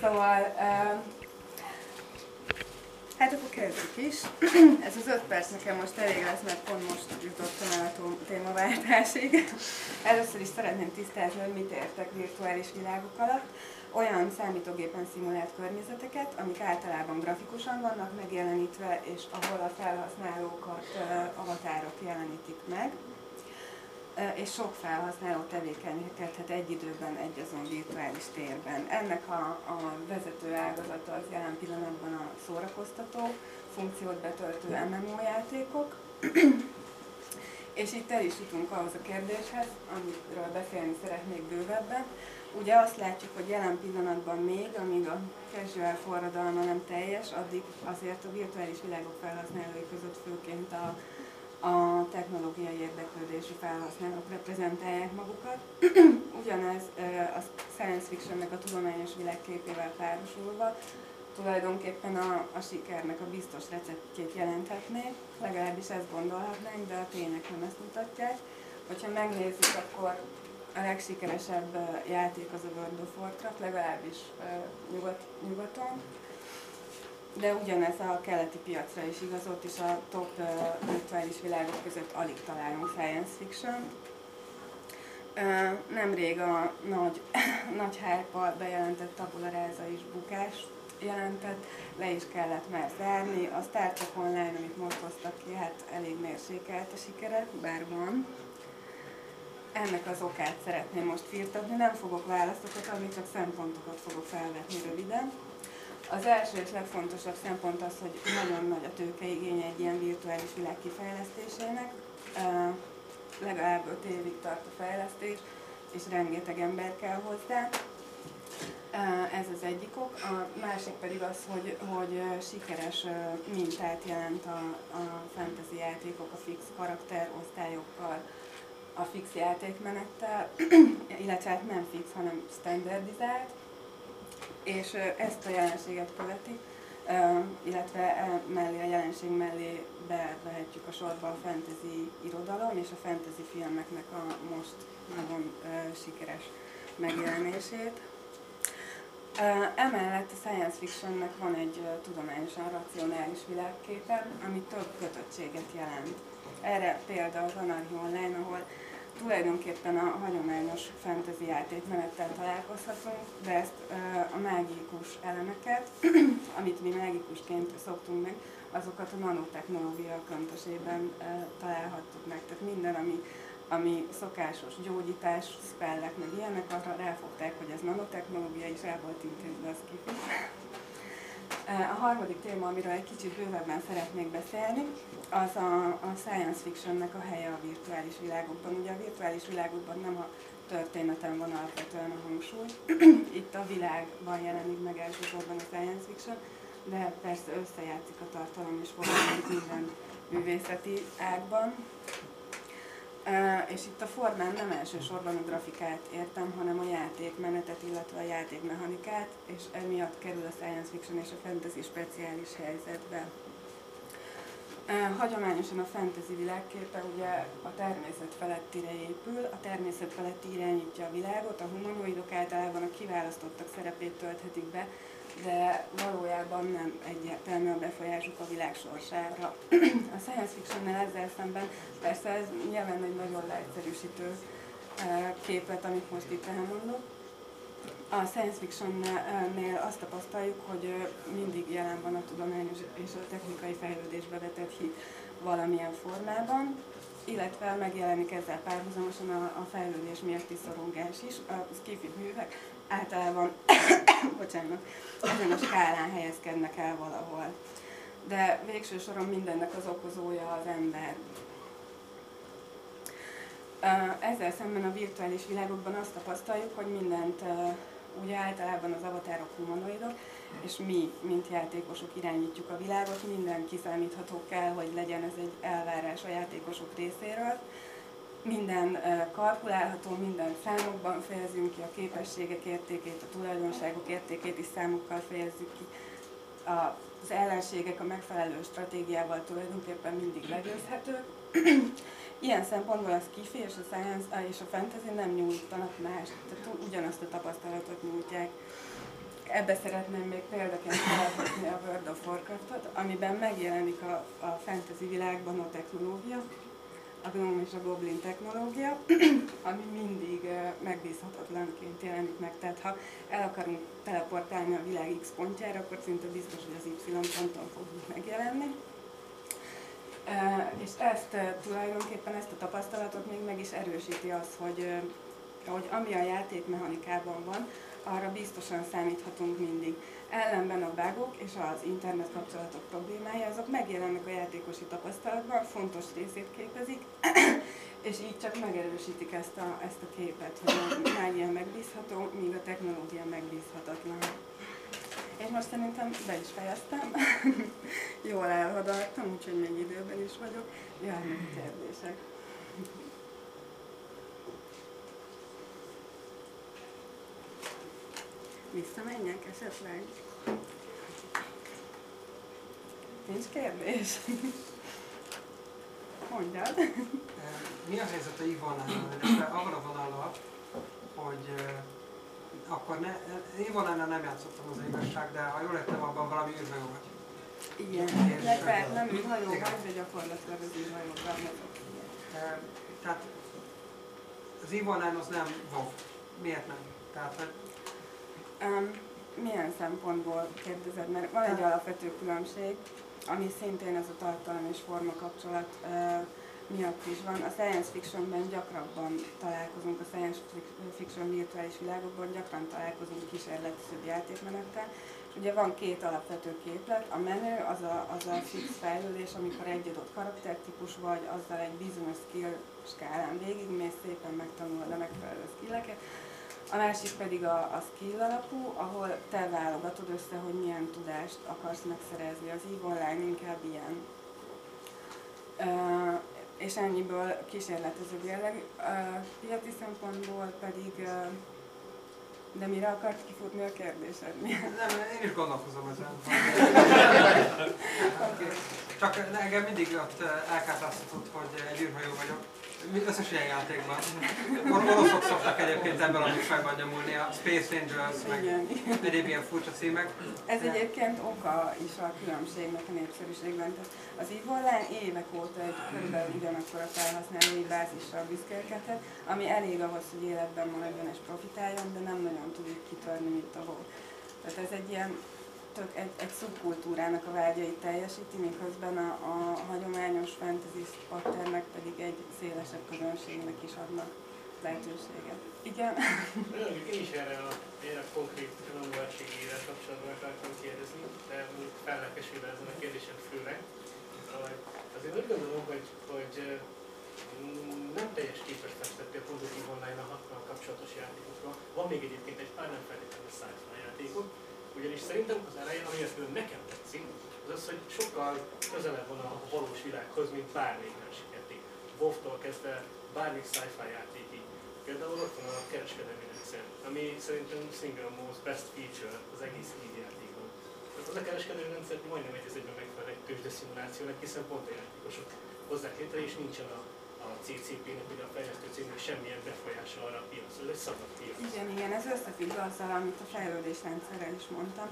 Szóval, uh, hát akkor kezdjük is. Ez az öt perc nekem most elég lesz, mert pont most jutottam el a témaváltásig. Először is szeretném tisztázni, hogy mit értek virtuális világok alatt. Olyan számítógépen szimulált környezeteket, amik általában grafikusan vannak megjelenítve, és ahol a felhasználókat uh, avatárok jelenítik meg és sok felhasználó tevékenykedhet egy időben egy azon virtuális térben. Ennek a, a vezető ágazata az jelen pillanatban a szórakoztató, funkciót betöltő MMO játékok, és itt el is jutunk ahhoz a kérdéshez, amiről beszélni szeretnék bővebben. Ugye azt látjuk, hogy jelen pillanatban még, amíg a casual forradalma nem teljes, addig azért a virtuális világok felhasználói között főként a a technológiai érdeklődésű felhasználók reprezentálják magukat. Ugyanez a science fictionnek a tudományos világképével párosulva tulajdonképpen a, a sikernek a biztos receptjét jelenthetné, legalábbis ezt gondolhatnánk, de a tények nem ezt mutatják. Hogyha megnézzük, akkor a legsikeresebb játék az a World of Warcraft, legalábbis nyugat, nyugaton, de ugyanez a keleti piacra is igaz, ott is a top uh, virtuális világok között alig találunk science fiction. Nemrég a nagy, nagy hype bejelentett tabula rasa is bukást jelentett, le is kellett már zárni. A Star Trek Online, amit most hoztak ki, hát elég mérsékelt a sikere, bár van. Ennek az okát szeretném most firtatni, nem fogok válaszokat adni, csak szempontokat fogok felvetni röviden. Az első és legfontosabb szempont az, hogy nagyon nagy a tőkeigény egy ilyen virtuális világ kifejlesztésének. Legalább 5 évig tart a fejlesztés, és rengeteg ember kell hozzá. Ez az egyik ok. A másik pedig az, hogy, hogy sikeres mintát jelent a, a fantasy játékok a fix karakterosztályokkal, a fix játékmenettel, illetve hát nem fix, hanem standardizált és ezt a jelenséget követi, illetve mellé a jelenség mellé bevehetjük a sorba a fantasy irodalom és a fantasy filmeknek a most nagyon sikeres megjelenését. Emellett a science fictionnek van egy tudományosan racionális világképe, ami több kötöttséget jelent. Erre példa az Anarchy Online, ahol tulajdonképpen a hagyományos fantasy játékmenettel találkozhatunk, de ezt a mágikus elemeket, amit mi mágikusként szoktunk meg, azokat a nanotechnológia köntösében találhattuk meg. Tehát minden, ami, ami szokásos gyógyítás, spellek, meg ilyenek, arra ráfogták, hogy ez nanotechnológia, és el volt intézve az kifit. A harmadik téma, amiről egy kicsit bővebben szeretnék beszélni, az a, a science fictionnek a helye a virtuális világokban. Ugye a virtuális világokban nem a történetem van alapvetően a hangsúly. Itt a világban jelenik meg elsősorban a science fiction, de persze összejátszik a tartalom és valami minden művészeti ágban. És itt a formán nem elsősorban a grafikát értem, hanem a játékmenetet, illetve a játékmechanikát, és emiatt kerül a science fiction és a fantasy speciális helyzetbe. Hagyományosan a fantasy világképe ugye a természet felettire épül, a természet feletti irányítja a világot, a humanoidok általában a kiválasztottak szerepét tölthetik be, de valójában nem egyértelmű a befolyásuk a világ sorsára. A science fictionnel ezzel szemben persze ez nyilván egy nagyon leegyszerűsítő képet, amit most itt elmondok, a science fiction-nél azt tapasztaljuk, hogy mindig jelen van a tudományos és a technikai fejlődésbe vetett hit valamilyen formában, illetve megjelenik ezzel párhuzamosan a, a fejlődés miatti szorongás is. A skifi művek általában bocsánat, ezen a skálán helyezkednek el valahol. De végső soron mindennek az okozója az ember. Ezzel szemben a virtuális világokban azt tapasztaljuk, hogy mindent ugye általában az avatárok humanoidok, és mi, mint játékosok irányítjuk a világot, minden kiszámítható kell, hogy legyen ez egy elvárás a játékosok részéről. Minden kalkulálható, minden számokban fejezünk ki, a képességek értékét, a tulajdonságok értékét is számokkal fejezzük ki. Az ellenségek a megfelelő stratégiával tulajdonképpen mindig legyőzhetők, Ilyen szempontból a skifi és a science és a fantasy nem nyújtanak más, tehát ugyanazt a tapasztalatot nyújtják. Ebbe szeretném még példaként felhozni a World of Warcraftot, amiben megjelenik a, a fantasy világban a technológia, a Gnome és a Goblin technológia, ami mindig megbízhatatlanként jelenik meg. Tehát ha el akarunk teleportálni a világ X pontjára, akkor szinte biztos, hogy az Y ponton fogunk megjelenni. És ezt tulajdonképpen, ezt a tapasztalatot még meg is erősíti az, hogy, hogy ami a játékmechanikában van, arra biztosan számíthatunk mindig. Ellenben a bugok és az internet kapcsolatok problémája, azok megjelennek a játékosi tapasztalatban, fontos részét képezik, és így csak megerősítik ezt a, ezt a képet, hogy a mágia megbízható, míg a technológia megbízhatatlan. És most szerintem be is fejeztem. Jól elhadartam, úgyhogy még időben is vagyok. Járnak a kérdések. Visszamenjek esetleg? Nincs kérdés? Mondjad. Mi a helyzet a Ivonával, illetve arra vonalra, hogy akkor ne, Ivonánál nem játszottam az igazság, de ha jól értem, abban valami űrhajó vagy. Igen, illetve nem űrhajó vagy, de gyakorlatilag az űrhajóban mozog. Tehát az Ivonán az nem WoW. Miért nem? Tehát, Um, milyen szempontból kérdezed? Mert van egy alapvető különbség, ami szintén ez a tartalom és forma kapcsolat uh, miatt is van. A science fictionben gyakrabban találkozunk, a science fiction virtuális világokban gyakran találkozunk kísérletszerű játékmenettel. Ugye van két alapvető képlet, a menő az a, az a fix fejlődés, amikor egy adott karaktertípus vagy, azzal egy bizonyos skill skálán végigmész, szépen megtanulod a megfelelő skilleket, a másik pedig a, a skill alapú, ahol te válogatod össze, hogy milyen tudást akarsz megszerezni. Az EVE Online inkább ilyen. Uh, és ennyiből kísérletező jelleg. Uh, piaci szempontból pedig uh, de mire akart kifutni a kérdésed? Nem, én is gondolkozom ezen. okay. Csak engem mindig ott elkápráztatott, hogy egy űrhajó vagyok összes ilyen játékban. Oroszok szoktak egyébként ebben a műfajban nyomulni, a Space Angels, meg egyéb ilyen furcsa címek. Ez egyébként oka is a különbségnek a népszerűségben. Tehát az EVE Online évek óta egy körülbelül ugyanakkor a felhasználói bázissal büszkélkedett, ami elég ahhoz, hogy életben maradjon és profitáljon, de nem nagyon tud kitörni, mint a volt. Tehát ez egy ilyen tök egy, egy szubkultúrának a vágyait teljesíti, miközben a, a hagyományos fantasy patternek pedig egy szélesebb közönségnek is adnak lehetőséget. Igen? Én is erre a, erre a konkrét tanulásségére kapcsolatban akartam kérdezni, de fellelkesülve ezen a kérdésen főleg. Azért úgy gondolom, hogy, hogy nem teljes képes festette a produktív online a kapcsolatos játékokra. Van még egyébként egy pár nem feltétlenül sci játékok, ugyanis szerintem az eleje, amiért nekem tetszik, az az, hogy sokkal közelebb van a valós világhoz, mint bármelyik másik játék. WoW-tól kezdve bármelyik sci-fi játékig. Például ott van a kereskedelmi rendszer, ami szerintem single most best feature az egész így játékban. Tehát az a kereskedelmi rendszer majdnem egy egyben megfelel egy tőzsde szimulációnak, hiszen pont a játékosok hozzák létre, és nincsen a a CCP-nek, ugye a fejlesztő cégnek semmilyen befolyása arra a piacra, ez egy szabad piac. Igen, igen, ez összefügg azzal, amit a fejlődésrendszerrel is mondtam,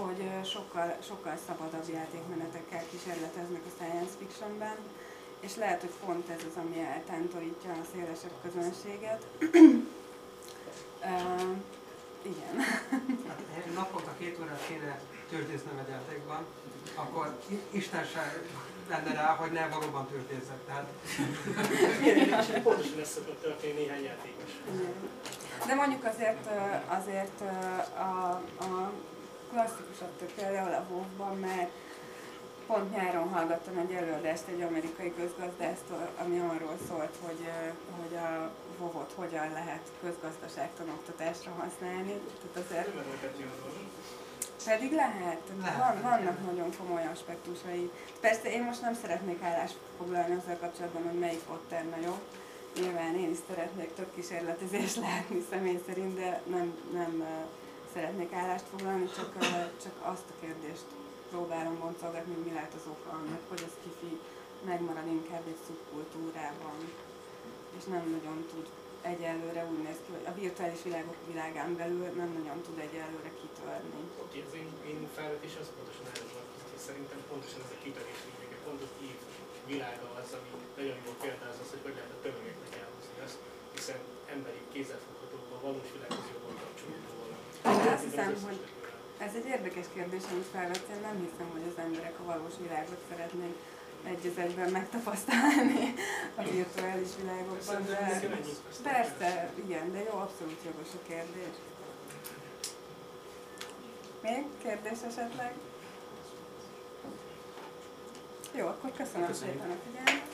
hogy sokkal, sokkal szabadabb játékmenetekkel kísérleteznek a science fictionben, és lehet, hogy pont ez az, ami eltántorítja a szélesebb közönséget. uh, igen. Hát, naponta két órát kéne töltésznöm egy játékban, akkor Isten sem lenne rá, hogy ne valóban történzek. Tehát... Pontosan ez szokott történni néhány játékos. De mondjuk azért, azért a, a klasszikusabb tök például a WoW-ban, mert pont nyáron hallgattam egy előadást egy amerikai közgazdásztól, ami arról szólt, hogy, hogy a WoW-ot hogyan lehet közgazdaságtan oktatásra használni. Tehát azért... Pedig lehet. lehet. Van, vannak nagyon komoly aspektusai. Persze én most nem szeretnék állást foglalni azzal kapcsolatban, hogy melyik Potter jó. Nyilván én is szeretnék több kísérletezést látni személy szerint, de nem, nem szeretnék állást foglalni, csak, csak azt a kérdést próbálom boncolgatni, hogy mi lehet az oka annak, hogy ez kifi megmarad inkább egy szubkultúrában, és nem nagyon tud egyelőre úgy néz ki, hogy a virtuális világok világán belül nem nagyon tud egyelőre kitörni. Oké, az én, én felvetés az pontosan erre vonatkozik, és szerintem pontosan ez a kitörés lényege, pont az ív világa az, ami nagyon jól példáz az, hogy hogy lehet a tömegeknek elhozni azt, hiszen emberi kézzelfogható a valós világhoz jobban kapcsolódó valami. Azt hiszem, hogy ez egy érdekes kérdés, amit felvetsz, én nem hiszem, hogy az emberek a valós világot szeretnék egy az egyben megtapasztalni a virtuális világokban. De persze, igen, de jó, abszolút jogos a kérdés. Még kérdés esetleg? Jó, akkor köszönöm Köszönjük. szépen a figyelmet.